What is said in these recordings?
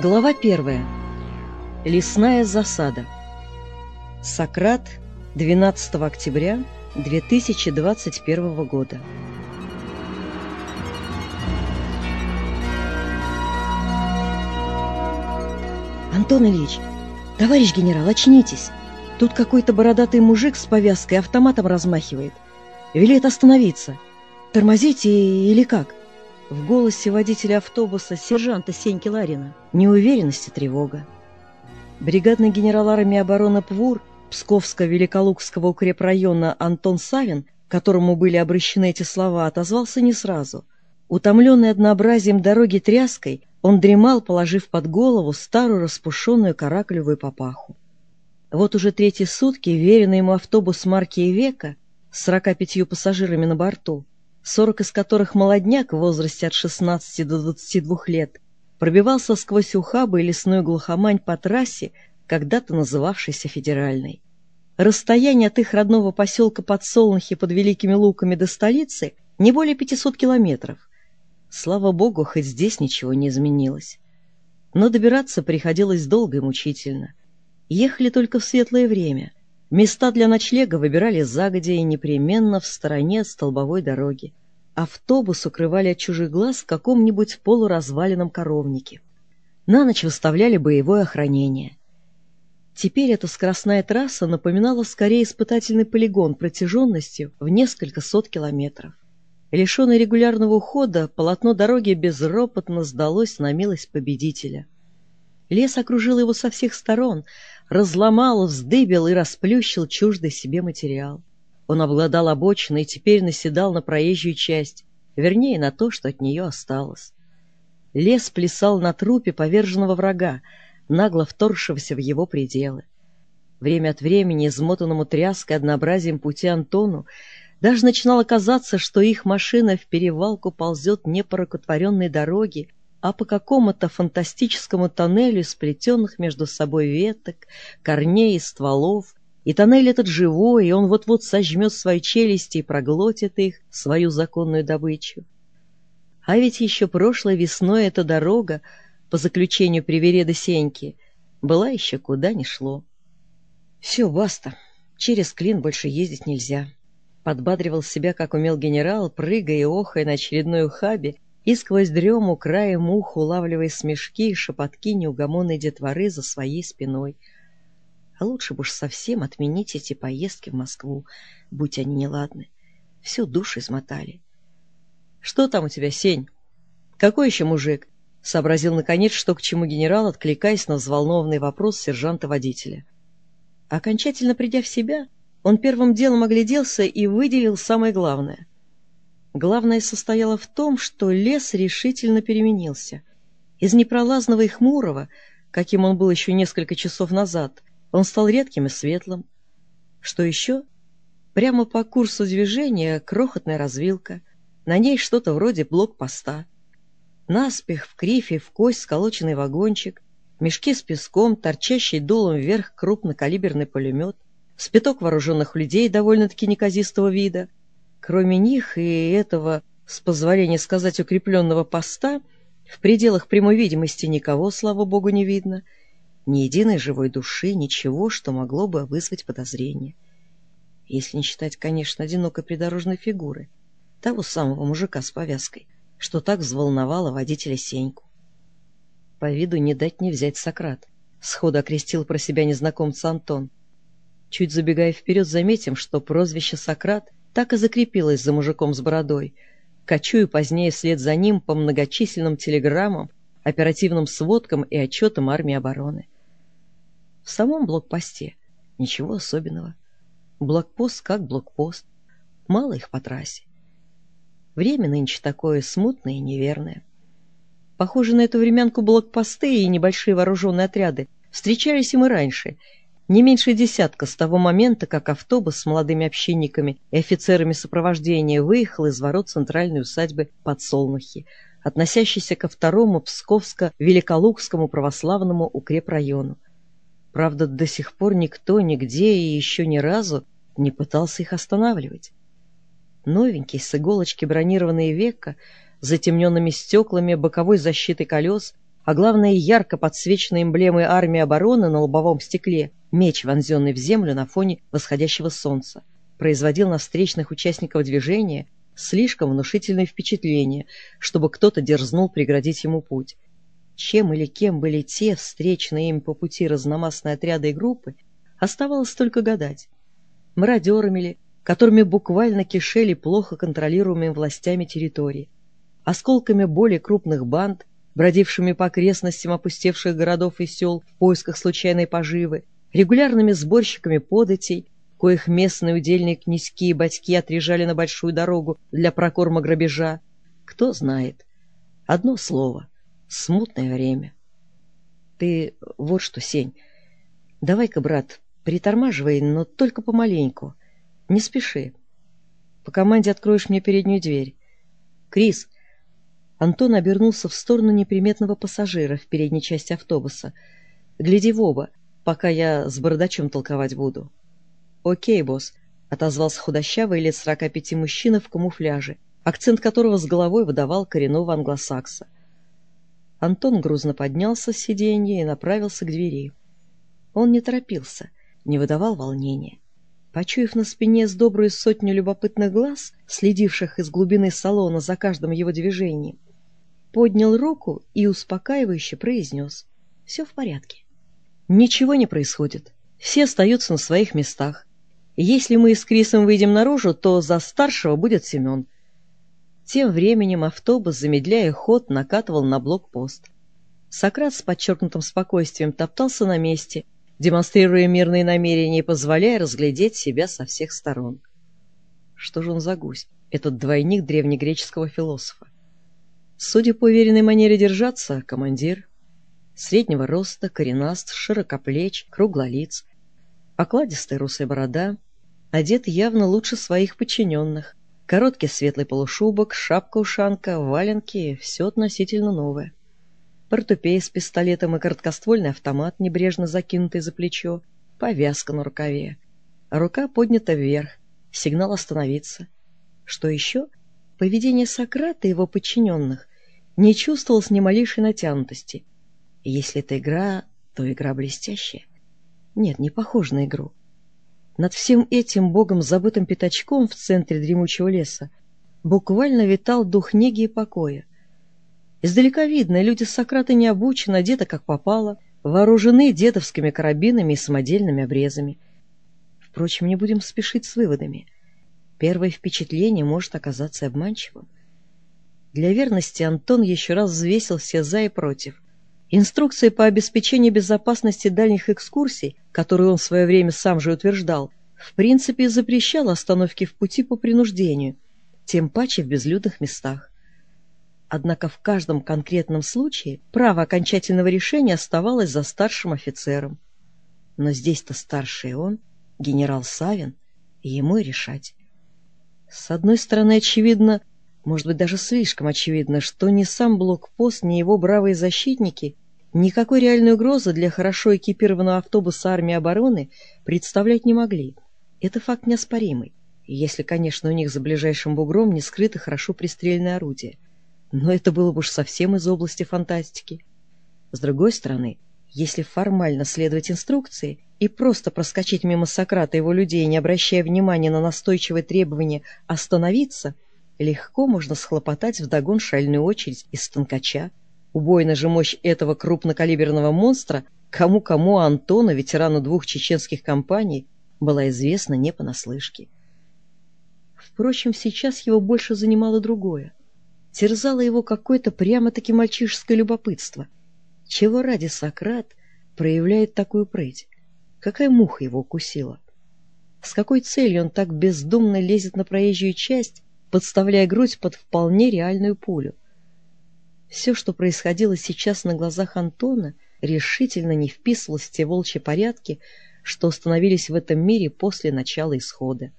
Глава первая. Лесная засада. Сократ, 12 октября 2021 года. Антон Ильич, товарищ генерал, очнитесь. Тут какой-то бородатый мужик с повязкой автоматом размахивает. Велит остановиться. Тормозите или как? В голосе водителя автобуса сержанта Сеньки Ларина неуверенность и тревога. Бригадный генерал армии обороны ПВУР Псковско-Великолукского укрепрайона Антон Савин, которому были обращены эти слова, отозвался не сразу. Утомленный однообразием дороги тряской, он дремал, положив под голову старую распушенную каракулевую папаху. Вот уже третьи сутки веренный ему автобус марки «Ивека» с 45 пассажирами на борту 40 из которых молодняк в возрасте от 16 до 22 лет, пробивался сквозь ухабы и лесную глухомань по трассе, когда-то называвшейся федеральной. Расстояние от их родного поселка Подсолнухи под Великими Луками до столицы не более 500 километров. Слава богу, хоть здесь ничего не изменилось. Но добираться приходилось долго и мучительно. Ехали только в светлое время — Места для ночлега выбирали загодя и непременно в стороне от столбовой дороги. Автобус укрывали от чужих глаз в каком-нибудь полуразваленном коровнике. На ночь выставляли боевое охранение. Теперь эта скоростная трасса напоминала скорее испытательный полигон протяженностью в несколько сот километров. Лишенное регулярного ухода, полотно дороги безропотно сдалось на милость победителя. Лес окружил его со всех сторон, разломал, вздыбил и расплющил чуждый себе материал. Он обладал обочиной и теперь наседал на проезжую часть, вернее, на то, что от нее осталось. Лес плясал на трупе поверженного врага, нагло вторгшегося в его пределы. Время от времени, измотанному тряской однообразием пути Антону, даже начинало казаться, что их машина в перевалку ползет не по ракотворенной дороге, а по какому-то фантастическому тоннелю, сплетенных между собой веток, корней и стволов. И тоннель этот живой, и он вот-вот сожмет свои челюсти и проглотит их, свою законную добычу. А ведь еще прошлой весной эта дорога, по заключению привереда Сеньки, была еще куда ни шло. Все, баста, через клин больше ездить нельзя. Подбадривал себя, как умел генерал, прыгая и охая на очередной ухабе, и сквозь дрему краем уха улавливая смешки и шепотки неугомонной детворы за своей спиной. А лучше бы уж совсем отменить эти поездки в Москву, будь они неладны. Всю душу измотали. — Что там у тебя, Сень? Какой еще мужик? — сообразил наконец, что к чему генерал, откликаясь на взволнованный вопрос сержанта-водителя. Окончательно придя в себя, он первым делом огляделся и выделил самое главное. Главное состояло в том, что лес решительно переменился. Из непролазного и хмурого, каким он был еще несколько часов назад, он стал редким и светлым. Что еще? Прямо по курсу движения крохотная развилка, на ней что-то вроде блокпоста. Наспех, в крифе, в кость сколоченный вагончик, мешки с песком, торчащий дулом вверх крупнокалиберный пулемет, спиток вооруженных людей довольно-таки неказистого вида — Кроме них и этого, с позволения сказать, укрепленного поста, в пределах прямой видимости никого, слава богу, не видно. Ни единой живой души, ничего, что могло бы вызвать подозрение. Если не считать, конечно, одинокой придорожной фигуры, того самого мужика с повязкой, что так взволновало водителя Сеньку. По виду не дать не взять Сократ. Сходу окрестил про себя незнакомца Антон. Чуть забегая вперед, заметим, что прозвище Сократ — так и закрепилась за мужиком с бородой, кочуя позднее вслед за ним по многочисленным телеграммам, оперативным сводкам и отчетам армии обороны. В самом блокпосте ничего особенного. Блокпост как блокпост. Мало их по трассе. Время нынче такое смутное и неверное. Похоже на эту времянку блокпосты и небольшие вооруженные отряды встречались им и раньше — не меньше десятка с того момента, как автобус с молодыми общинниками и офицерами сопровождения выехал из ворот центральной усадьбы Подсолнухи, относящейся ко второму Псковско-Великолукскому православному укрепрайону. Правда, до сих пор никто нигде и еще ни разу не пытался их останавливать. Новенький, с иголочки бронированные века, затемненными стеклами, боковой защитой колес, а главное ярко подсвеченной эмблемой армии обороны на лобовом стекле, меч, вонзенный в землю на фоне восходящего солнца, производил на встречных участников движения слишком внушительное впечатление, чтобы кто-то дерзнул преградить ему путь. Чем или кем были те, встречные им по пути разномастные отряды и группы, оставалось только гадать. Мародерами ли, которыми буквально кишели плохо контролируемыми властями территории, осколками более крупных банд, бродившими по окрестностям опустевших городов и сел в поисках случайной поживы, регулярными сборщиками податей, коих местные удельные князьки и батьки отрежали на большую дорогу для прокорма грабежа. Кто знает. Одно слово. Смутное время. Ты вот что, Сень, давай-ка, брат, притормаживай, но только помаленьку. Не спеши. По команде откроешь мне переднюю дверь. Крис! Антон обернулся в сторону неприметного пассажира в передней части автобуса. Гляди в оба, пока я с бородачом толковать буду. Окей, босс, отозвался худощавый лет сорока пяти мужчина в камуфляже, акцент которого с головой выдавал коренного англосакса. Антон грузно поднялся с сиденья и направился к двери. Он не торопился, не выдавал волнения. Почуяв на спине с добрую сотню любопытных глаз, следивших из глубины салона за каждым его движением, поднял руку и успокаивающе произнес «Все в порядке». Ничего не происходит. Все остаются на своих местах. Если мы с Крисом выйдем наружу, то за старшего будет Семен. Тем временем автобус, замедляя ход, накатывал на блокпост. Сократ с подчеркнутым спокойствием топтался на месте — демонстрируя мирные намерения и позволяя разглядеть себя со всех сторон. Что же он за гусь, этот двойник древнегреческого философа? Судя по уверенной манере держаться, командир. Среднего роста, коренаст, широкоплеч, круглолиц, окладистая русая борода, одет явно лучше своих подчиненных. Короткий светлый полушубок, шапка-ушанка, валенки — все относительно новое портупей с пистолетом и короткоствольный автомат, небрежно закинутый за плечо, повязка на рукаве. Рука поднята вверх, сигнал остановиться. Что еще? Поведение Сократа и его подчиненных не чувствовалось ни малейшей натянутости. Если это игра, то игра блестящая. Нет, не похожа на игру. Над всем этим богом забытым пятачком в центре дремучего леса буквально витал дух неги и покоя. Издалека видно, люди Сократа не обучены, одеты как попало, вооружены дедовскими карабинами и самодельными обрезами. Впрочем, не будем спешить с выводами. Первое впечатление может оказаться обманчивым. Для верности Антон еще раз взвесил все «за» и «против». Инструкции по обеспечению безопасности дальних экскурсий, которые он в свое время сам же утверждал, в принципе запрещала остановки в пути по принуждению, тем паче в безлюдных местах. Однако в каждом конкретном случае право окончательного решения оставалось за старшим офицером. Но здесь-то старший он, генерал Савин, ему и решать. С одной стороны, очевидно, может быть, даже слишком очевидно, что ни сам блокпост, ни его бравые защитники никакой реальной угрозы для хорошо экипированного автобуса армии обороны представлять не могли. Это факт неоспоримый, если, конечно, у них за ближайшим бугром не скрыто хорошо пристрельное орудие — но это было бы уж совсем из области фантастики. С другой стороны, если формально следовать инструкции и просто проскочить мимо Сократа и его людей, не обращая внимания на настойчивые требования остановиться, легко можно схлопотать вдогон шальную очередь из станкача. Убойная же мощь этого крупнокалиберного монстра кому-кому а Антона, ветерану двух чеченских компаний, была известна не понаслышке. Впрочем, сейчас его больше занимало другое терзало его какое-то прямо-таки мальчишеское любопытство. Чего ради Сократ проявляет такую прыть? Какая муха его укусила? С какой целью он так бездумно лезет на проезжую часть, подставляя грудь под вполне реальную пулю? Все, что происходило сейчас на глазах Антона, решительно не вписывалось в те волчьи порядки, что установились в этом мире после начала исхода.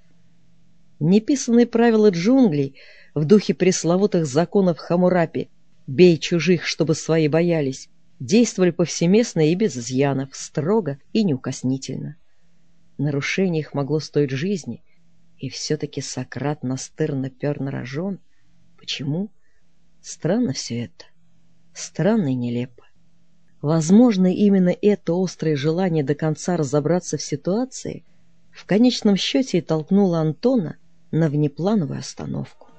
Неписанные правила джунглей — в духе пресловутых законов Хамурапи «бей чужих, чтобы свои боялись», действовали повсеместно и без изъянов, строго и неукоснительно. Нарушение их могло стоить жизни, и все-таки Сократ настырно пер на рожон. Почему? Странно все это. Странно и нелепо. Возможно, именно это острое желание до конца разобраться в ситуации в конечном счете и толкнуло Антона на внеплановую остановку.